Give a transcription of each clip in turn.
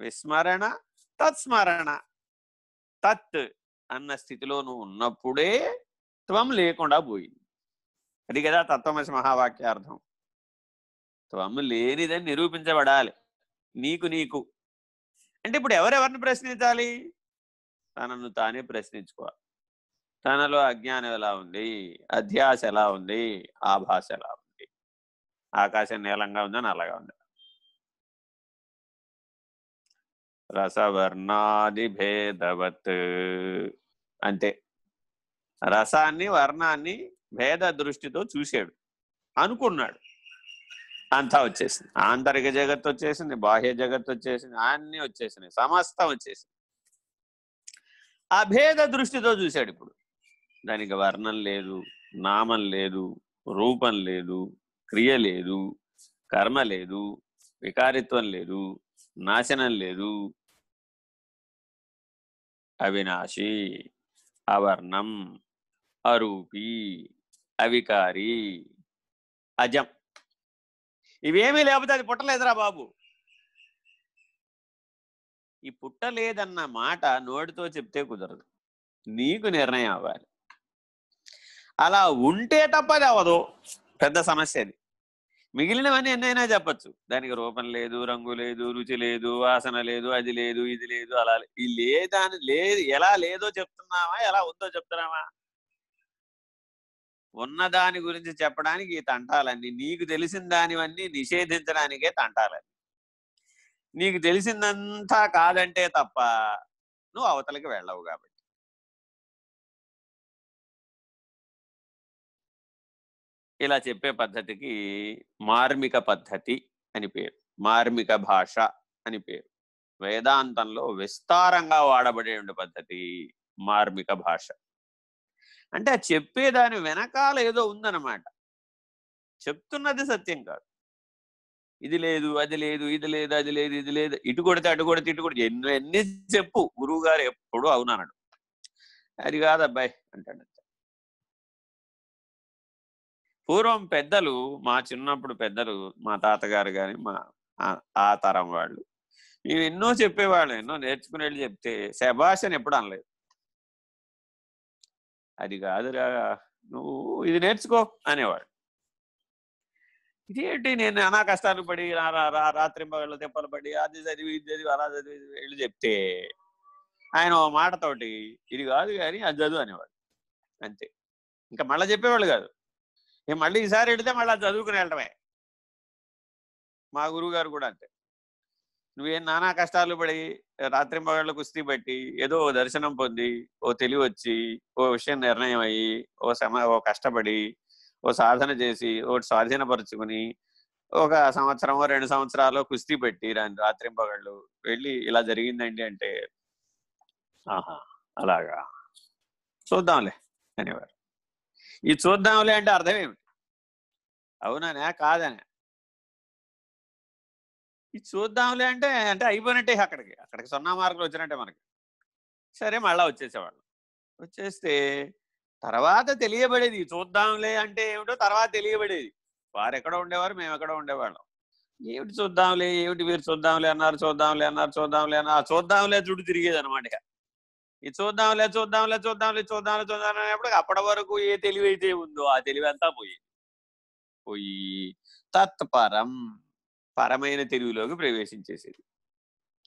విస్మరణ తత్స్మరణ. తత్ అన్న స్థితిలో నువ్వు ఉన్నప్పుడే త్వం లేకుండా పోయింది. అది కదా తత్వమసి మహావాక్యార్థం. త్వం లేనిదని నిరూపించబడాలి. నీకు నీకు. అంటే ఇప్పుడు ఎవరెవరిని ప్రశ్నించాలి? తనను తానే ప్రశ్నించుకోవాలి. తనలో అజ్ఞానం ఎలా ఉంది? అధ్యాస ఎలా ఉంది? ఆభాష ఎలా ఉంది? ఆకాశం నీలంగా ఉందా నల్లగా ఉంది? రసవర్ణాది భేదవత్ అంతే. రసాన్ని వర్ణాన్ని భేద దృష్టితో చూసాడు అనుకున్నాడు. అంతా వచ్చేసింది. ఆంతరిక జగత్తు వచ్చేసింది బాహ్య జగత్తు వచ్చేసింది అన్ని వచ్చేసినాయి. సమస్తం వచ్చేసింది. అభేద దృష్టితో చూశాడు ఇప్పుడు. దానికి వర్ణం లేదు నామం లేదు రూపం లేదు క్రియ లేదు కర్మ లేదు వికారిత్వం లేదు నాశనం లేదు. అవినాశి అవర్ణం అరూపి అవికారి అజం. ఇవేమీ లేకపోతే అది పుట్టలేదురా బాబు. ఈ పుట్టలేదన్న మాట నోటితో చెప్తే కుదరదు. నీకు నిర్ణయం అవ్వాలి. అలా ఉంటే తప్ప అది అవ్వదు. పెద్ద సమస్య అది. మిగిలినవన్నీ ఎన్నైనా చెప్పచ్చు. దానికి రూపం లేదు రంగు లేదు రుచి లేదు వాసన లేదు అది లేదు ఇది లేదు అలా ఈ లేదాని లేదు ఎలా లేదో చెప్తున్నావా ఎలా ఉందో చెప్తున్నావా? ఉన్న దాని గురించి చెప్పడానికి ఈ తంటాలన్నీ నీకు తెలిసిన దానివన్నీ నిషేధించడానికే తంటాలన్నీ నీకు తెలిసిందంతా కాదంటే తప్ప నువ్వు అవతలకి వెళ్ళవు కాబట్టి. ఇలా చెప్పే పద్ధతికి మార్మిక పద్ధతి అని పేరు. మార్మిక భాష అని పేరు. వేదాంతంలో విస్తారంగా వాడబడే పద్ధతి మార్మిక భాష. అంటే ఆ చెప్పేదాని వెనకాల ఏదో ఉందన్నమాట. చెప్తున్నది సత్యం కాదు. ఇది లేదు అది లేదు ఇది లేదు అది లేదు ఇది లేదు ఇటు కొడితే అటు కొడితే ఇటు కొడితే ఎన్ని ఎన్ని చెప్పు. గురువు గారు ఎప్పుడు అవునన్నాడు అది కాదు అబ్బాయి అంటాడు. పూర్వం పెద్దలు మా చిన్నప్పుడు పెద్దలు మా తాతగారు కానీ మా ఆ- ఆ తరం వాళ్ళు మేము ఎన్నో చెప్పేవాళ్ళు ఎన్నో నేర్చుకునేళ్ళు చెప్తే శభాష్ అని ఎప్పుడు అనలేదు. అది కాదురా నువ్వు ఇది నేర్చుకో అనేవాడు ఇదేంటి నేను అనా కష్టాలు పడి రా- రా- రా- రాత్రింబగళ్ళు తెప్పలు పడి అది చదివి ఇది చదివి అలా చదివి వెళ్ళి చెప్తే ఆయన ఓ మాటతోటి ఇది కాదు కానీ అది చదువు అనేవాడు అంతే. ఇంకా మళ్ళీ చెప్పేవాళ్ళు కాదు. ఇక మళ్ళీ ఈసారి వెళితే మళ్ళీ చదువుకుని వెళ్ళడమే. మా గురువు గారు కూడా అంతే. నువ్వేం నానా కష్టాలు పడి రాత్రింబగళ్ళు కుస్తీ పెట్టి ఏదో ఓ దర్శనం పొంది ఓ తెలివి వచ్చి ఓ విషయం నిర్ణయం అయ్యి ఓ సమ ఓ కష్టపడి ఓ సాధన చేసి ఒకటి స్వాధీనపరుచుకుని ఒక సంవత్సరమో రెండు సంవత్సరాలు కుస్తీ పెట్టి రాని రాత్రింబగళ్ళు వెళ్ళి ఇలా జరిగిందండి అంటే ఆహా అలాగా. చూద్దాంలే. అనేవారు ఈ చూద్దాంలే అంటే అర్థం ఏమిటి? అవునానే కాదనే. ఇది చూద్దాంలే అంటే అంటే అయిపోయినట్టే అక్కడికి. అక్కడికి సున్నా మార్కులు వచ్చినట్టే మనకి. సరే మళ్ళీ వచ్చేసేవాళ్ళు. వచ్చేస్తే తర్వాత తెలియబడేది చూద్దాంలే అంటే ఏమిటో తర్వాత తెలియబడేది. వారు ఎక్కడో ఉండేవారు మేము ఎక్కడో ఉండేవాళ్ళం. ఏమిటి చూద్దాంలే ఏమిటి వీరు చూద్దాంలే అన్నారు చూద్దాంలే అన్నారు చూద్దాంలే అన్నారు. చూద్దాంలే చుట్టూ తిరిగేది అనమాట ఇది చూద్దాంలే చూద్దాంలే చూద్దాంలే చూద్దాంలే చూద్దాం అనేప్పుడు అప్పటి వరకు ఏ తెలివి అయితే ఉందో ఆ తెలివి అంతా పోయి పోయి తత్పరం పరమైన తెలివిలోకి ప్రవేశించేసేది.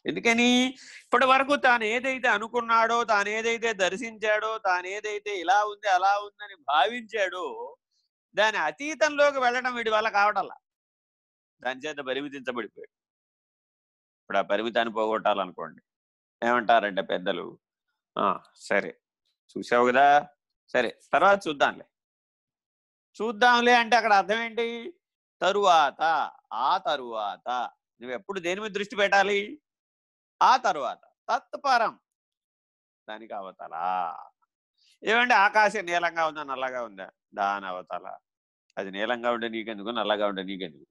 ఎందుకని? ఇప్పటి వరకు తాను ఏదైతే అనుకున్నాడో తాను ఏదైతే దర్శించాడో తాను ఏదైతే ఇలా ఉంది అలా ఉందని భావించాడో దాని అతీతంలోకి వెళ్ళడం వీడి వల్ల కావటల్లా దాని చేత పరిమితించబడిపోయాడు. ఇప్పుడు ఆ పరిమితాన్ని పోగొట్టాలనుకోండి. ఏమంటారంటే పెద్దలు? సరే. చూసావు కదా? సరే తర్వాత చూద్దాంలే. చూద్దాంలే అంటే అక్కడ అర్థం ఏంటి? తరువాత ఆ తరువాత. నువ్వు ఎప్పుడు దేని మీద దృష్టి పెట్టాలి? ఆ తరువాత. తత్పరం. దానికి అవతల. ఏమంటే ఆకాశం నీలంగా ఉందా? నల్లగా ఉందా? దాని అవతల. అది నీలంగా ఉండే నీకెందుకు? నల్లగా ఉండే నీకెందుకు?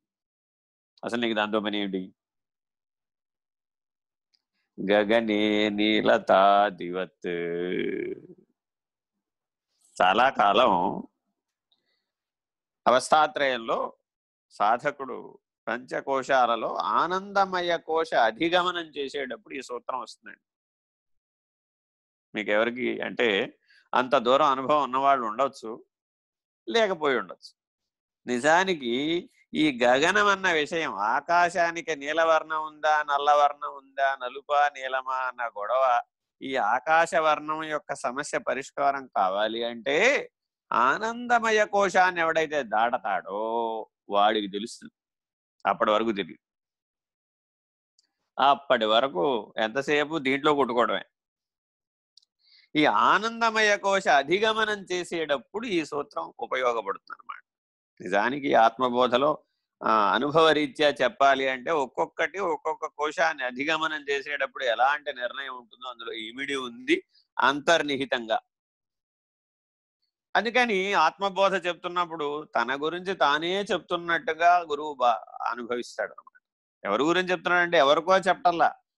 అసలు నీకు దాంతో పని ఏంటి గగనే నీలతాదివత్ చాలా కాలం అవస్థాత్రయంలో సాధకుడు పంచకోశాలలో ఆనందమయ కోశ అధిగమనం చేసేటప్పుడు ఈ సూత్రం వస్తుందండి. మీకు ఎవరికి అంటే అంత దూరం అనుభవం ఉన్నవాళ్ళు ఉండొచ్చు లేకపోయి ఉండొచ్చు. నిజానికి ఈ గగనం అన్న విషయం ఆకాశానికి నీలవర్ణం ఉందా నల్లవర్ణం ఉందా నలుపా నీలమా అన్న గొడవ ఈ ఆకాశ వర్ణం యొక్క సమస్య పరిష్కారం కావాలి అంటే ఆనందమయ కోశాన్ని ఎవడైతే దాటతాడో వాడికి తెలుస్తుంది. అప్పటి వరకు తెలియదు. అప్పటి వరకు ఎంతసేపు దీంట్లో కొట్టుకోవడమే. ఈ ఆనందమయ కోశ అధిగమనం చేసేటప్పుడు ఈ సూత్రం ఉపయోగపడుతుంది అనమాట నిజానికి ఆత్మబోధలో అనుభవరీత్యా చెప్పాలి అంటే ఒక్కొక్కటి ఒక్కొక్క కోశాన్ని అధిగమనం చేసేటప్పుడు ఎలాంటి నిర్ణయం ఉంటుందో అందులో ఇమిడి ఉంది అంతర్నిహితంగా. అందుకని ఆత్మబోధ చెప్తున్నప్పుడు తన గురించి తానే చెప్తున్నట్టుగా గురువు బా అనుభవిస్తాడు అనమాట ఎవరి గురించి చెప్తున్నాడంటే ఎవరికో చెప్పటల్లా